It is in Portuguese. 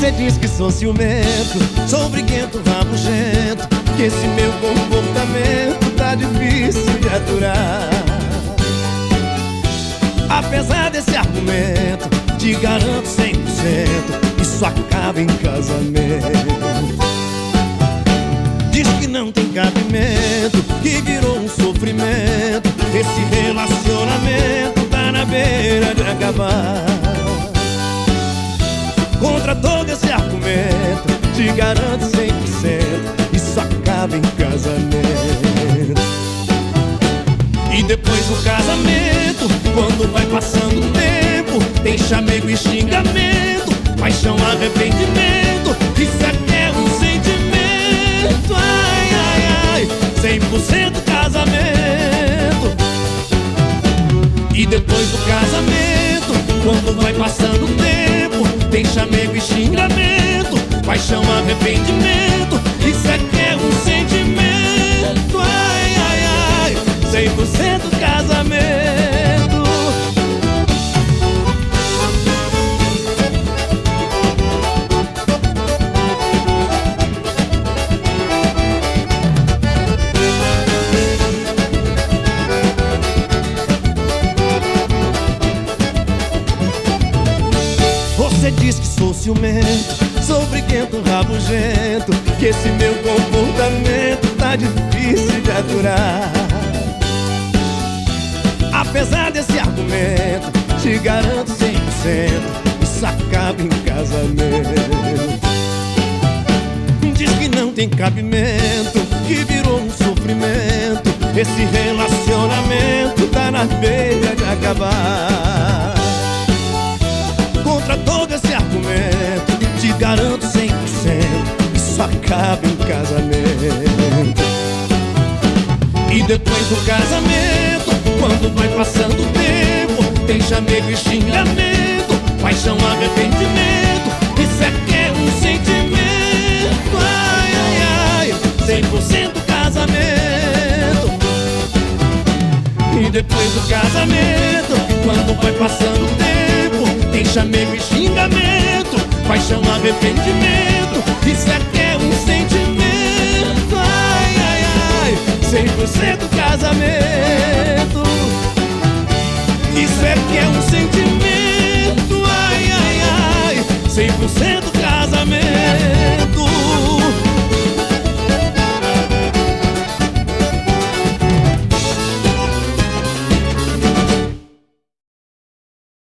Você diz que sou ciumento, sou briguento, rabugento Que esse meu comportamento tá difícil de aturar. Apesar desse argumento, te garanto 100% Isso acaba em casamento. Diz que não tem cabimento, que virou um sofrimento Esse relacionamento tá na beira de acabar Do casamento, quando vai passando o tempo Tem chamego e xingamento, paixão, arrependimento Isso aqui é um sentimento, ai, ai, ai 100% casamento. E depois do casamento, quando vai passando o tempo tem chamego e xingamento 100% casamento. Você diz que sou ciumento, sou briguento, rabugento Que esse meu comportamento tá difícil de aturar Apesar desse argumento, te garanto 100% Isso acaba em casamento. Diz que não tem cabimento, que virou um sofrimento Esse relacionamento tá na beira de acabar. Contra todo esse argumento Te garanto 100% Isso acaba em casamento. E depois do casamento Depois do casamento Quando vai passando o tempo tem chamego e xingamento Paixão, arrependimento Isso aqui é um sentimento. Ai, ai, ai 100% casamento. Isso aqui é um sentimento. Ai, ai, ai 100% casamento